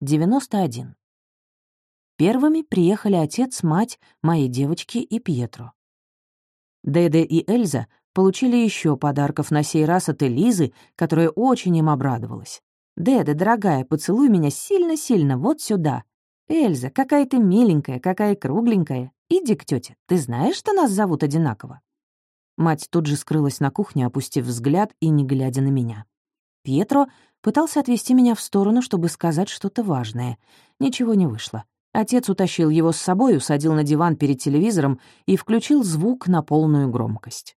91. Первыми приехали отец, мать, моей девочки и Пьетро. Деде и Эльза получили еще подарков на сей раз от Элизы, которая очень им обрадовалась. «Деда, дорогая, поцелуй меня сильно-сильно вот сюда. Эльза, какая ты миленькая, какая кругленькая. Иди к тете. Ты знаешь, что нас зовут одинаково?» Мать тут же скрылась на кухне, опустив взгляд и не глядя на меня. Пьетро пытался отвести меня в сторону, чтобы сказать что-то важное. Ничего не вышло. Отец утащил его с собой, усадил на диван перед телевизором и включил звук на полную громкость.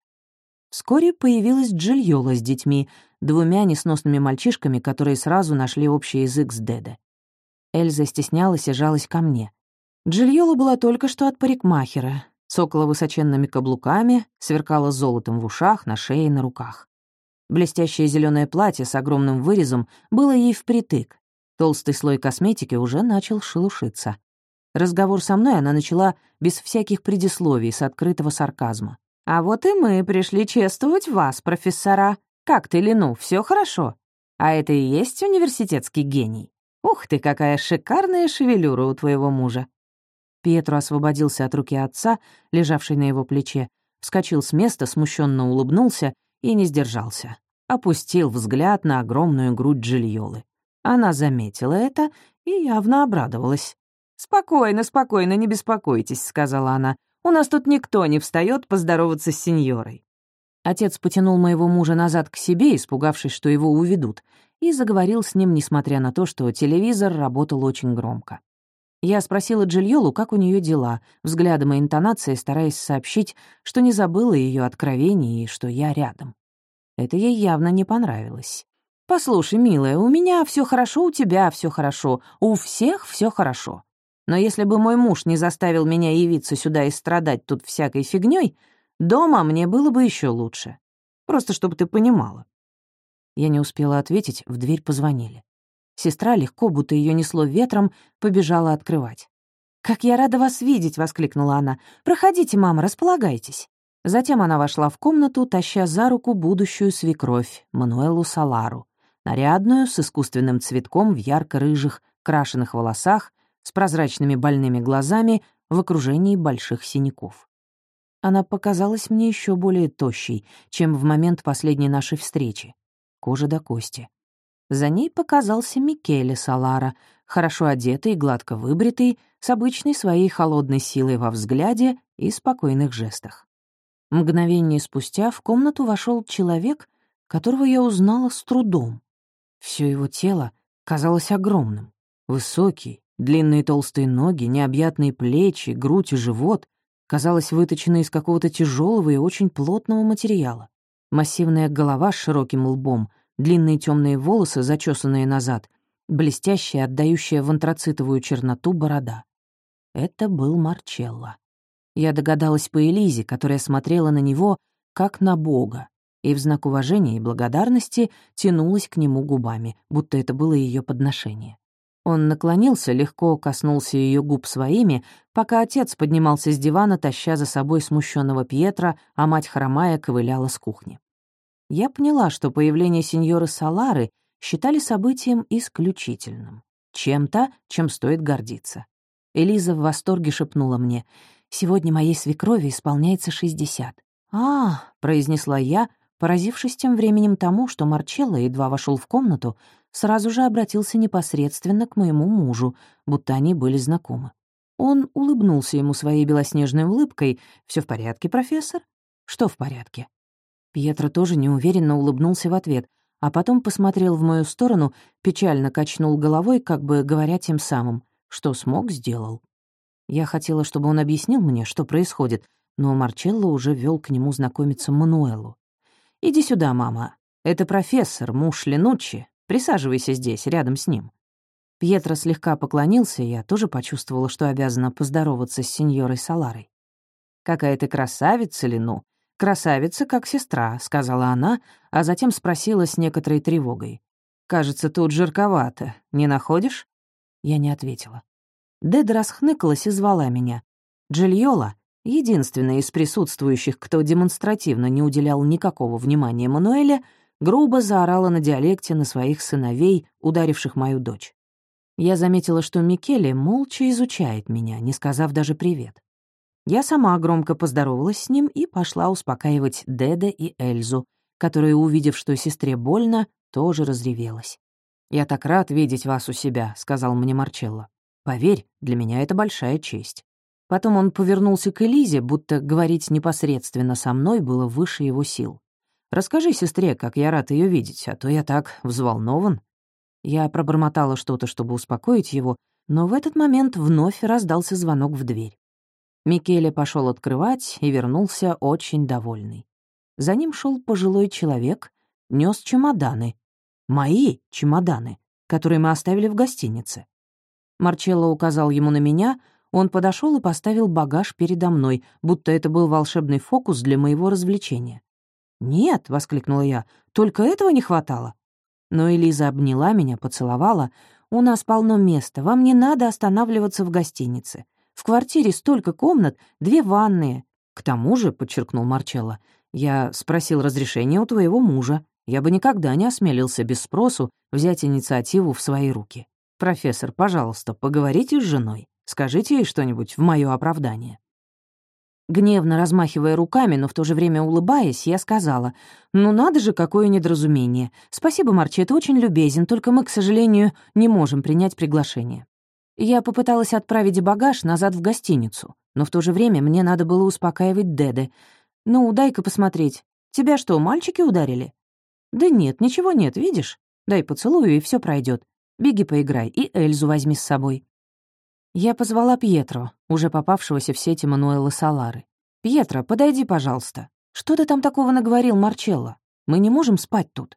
Вскоре появилась Джильола с детьми, двумя несносными мальчишками, которые сразу нашли общий язык с Деде. Эльза стеснялась и жалась ко мне. Джильола была только что от парикмахера, цокала высоченными каблуками, сверкала золотом в ушах, на шее и на руках. Блестящее зеленое платье с огромным вырезом было ей впритык. Толстый слой косметики уже начал шелушиться. Разговор со мной она начала без всяких предисловий, с открытого сарказма. «А вот и мы пришли чествовать вас, профессора. Как ты, Лину, все хорошо? А это и есть университетский гений? Ух ты, какая шикарная шевелюра у твоего мужа!» Пьетро освободился от руки отца, лежавшей на его плече, вскочил с места, смущенно улыбнулся и не сдержался. Опустил взгляд на огромную грудь Джильолы. Она заметила это и явно обрадовалась. «Спокойно, спокойно, не беспокойтесь», — сказала она. У нас тут никто не встает поздороваться с сеньорой». Отец потянул моего мужа назад к себе, испугавшись, что его уведут, и заговорил с ним, несмотря на то, что телевизор работал очень громко. Я спросила Джильолу, как у нее дела, взглядом и интонацией стараясь сообщить, что не забыла ее откровений и что я рядом. Это ей явно не понравилось. «Послушай, милая, у меня все хорошо, у тебя все хорошо, у всех все хорошо. Но если бы мой муж не заставил меня явиться сюда и страдать тут всякой фигней, дома мне было бы еще лучше. Просто чтобы ты понимала». Я не успела ответить, в дверь позвонили. Сестра, легко, будто ее несло ветром, побежала открывать. «Как я рада вас видеть!» — воскликнула она. «Проходите, мама, располагайтесь». Затем она вошла в комнату, таща за руку будущую свекровь, Мануэлу Салару, нарядную, с искусственным цветком в ярко-рыжих, крашеных волосах, с прозрачными больными глазами в окружении больших синяков. Она показалась мне еще более тощей, чем в момент последней нашей встречи. Кожа до кости. За ней показался Микеле Салара, хорошо одетый, гладко выбритый, с обычной своей холодной силой во взгляде и спокойных жестах. Мгновение спустя в комнату вошел человек, которого я узнала с трудом. Все его тело казалось огромным, высокий, Длинные толстые ноги, необъятные плечи, грудь и живот, казалось, выточены из какого-то тяжелого и очень плотного материала. Массивная голова с широким лбом, длинные темные волосы, зачесанные назад, блестящая, отдающая в антрацитовую черноту борода. Это был Марчелло. Я догадалась по Элизе, которая смотрела на него как на бога, и в знак уважения и благодарности тянулась к нему губами, будто это было ее подношение. Он наклонился, легко коснулся ее губ своими, пока отец поднимался с дивана, таща за собой смущенного Пьетра, а мать хромая ковыляла с кухни. Я поняла, что появление сеньоры Салары считали событием исключительным, чем-то, чем стоит гордиться. Элиза в восторге шепнула мне, «Сегодня моей свекрови исполняется шестьдесят». «А», — произнесла я, поразившись тем временем тому, что Марчелло едва вошел в комнату, сразу же обратился непосредственно к моему мужу, будто они были знакомы. Он улыбнулся ему своей белоснежной улыбкой. Все в порядке, профессор?» «Что в порядке?» Пьетро тоже неуверенно улыбнулся в ответ, а потом посмотрел в мою сторону, печально качнул головой, как бы говоря тем самым, что смог, сделал. Я хотела, чтобы он объяснил мне, что происходит, но Марчелло уже вел к нему знакомиться Мануэлу. «Иди сюда, мама. Это профессор, муж Ленуччи, Присаживайся здесь, рядом с ним». Пьетро слегка поклонился, я тоже почувствовала, что обязана поздороваться с сеньорой Саларой. «Какая ты красавица, Лину! Красавица, как сестра», — сказала она, а затем спросила с некоторой тревогой. «Кажется, тут жарковато. Не находишь?» Я не ответила. Деда расхныкалась и звала меня. Джильола, единственная из присутствующих, кто демонстративно не уделял никакого внимания Мануэля, грубо заорала на диалекте на своих сыновей, ударивших мою дочь. Я заметила, что Микеле молча изучает меня, не сказав даже «привет». Я сама громко поздоровалась с ним и пошла успокаивать Деда и Эльзу, которая, увидев, что сестре больно, тоже разревелась. «Я так рад видеть вас у себя», — сказал мне Марчелло. «Поверь, для меня это большая честь». Потом он повернулся к Элизе, будто говорить непосредственно со мной было выше его сил. «Расскажи сестре, как я рад ее видеть, а то я так взволнован». Я пробормотала что-то, чтобы успокоить его, но в этот момент вновь раздался звонок в дверь. Микеле пошел открывать и вернулся очень довольный. За ним шел пожилой человек, нес чемоданы. Мои чемоданы, которые мы оставили в гостинице. Марчелло указал ему на меня, он подошел и поставил багаж передо мной, будто это был волшебный фокус для моего развлечения. «Нет», — воскликнула я, — «только этого не хватало». Но Элиза обняла меня, поцеловала. «У нас полно места, вам не надо останавливаться в гостинице. В квартире столько комнат, две ванные». «К тому же», — подчеркнул Марчелло, — «я спросил разрешения у твоего мужа. Я бы никогда не осмелился без спросу взять инициативу в свои руки. Профессор, пожалуйста, поговорите с женой». Скажите ей что-нибудь в мое оправдание». Гневно размахивая руками, но в то же время улыбаясь, я сказала, «Ну надо же, какое недоразумение. Спасибо, Марчи, ты очень любезен, только мы, к сожалению, не можем принять приглашение». Я попыталась отправить багаж назад в гостиницу, но в то же время мне надо было успокаивать Деде. «Ну, дай-ка посмотреть. Тебя что, мальчики ударили?» «Да нет, ничего нет, видишь? Дай поцелую, и все пройдет. Беги поиграй, и Эльзу возьми с собой». Я позвала Пьетро, уже попавшегося в сети Мануэла Салары. «Пьетро, подойди, пожалуйста. Что ты там такого наговорил, Марчелло? Мы не можем спать тут».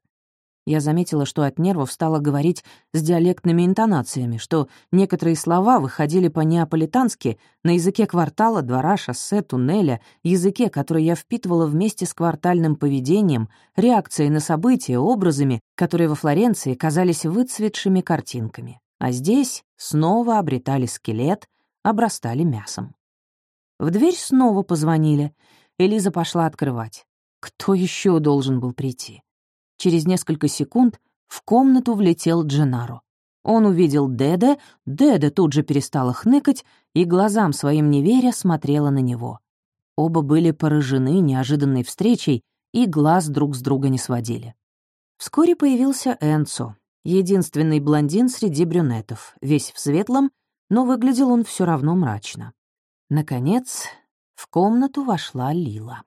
Я заметила, что от нервов стала говорить с диалектными интонациями, что некоторые слова выходили по-неаполитански на языке квартала, двора, шоссе, туннеля, языке, который я впитывала вместе с квартальным поведением, реакцией на события, образами, которые во Флоренции казались выцветшими картинками а здесь снова обретали скелет, обрастали мясом. В дверь снова позвонили. Элиза пошла открывать. Кто еще должен был прийти? Через несколько секунд в комнату влетел Дженаро. Он увидел Деде, Деде тут же перестала хныкать и глазам своим не веря смотрела на него. Оба были поражены неожиданной встречей и глаз друг с друга не сводили. Вскоре появился Энцо, Единственный блондин среди брюнетов, весь в светлом, но выглядел он все равно мрачно. Наконец, в комнату вошла Лила.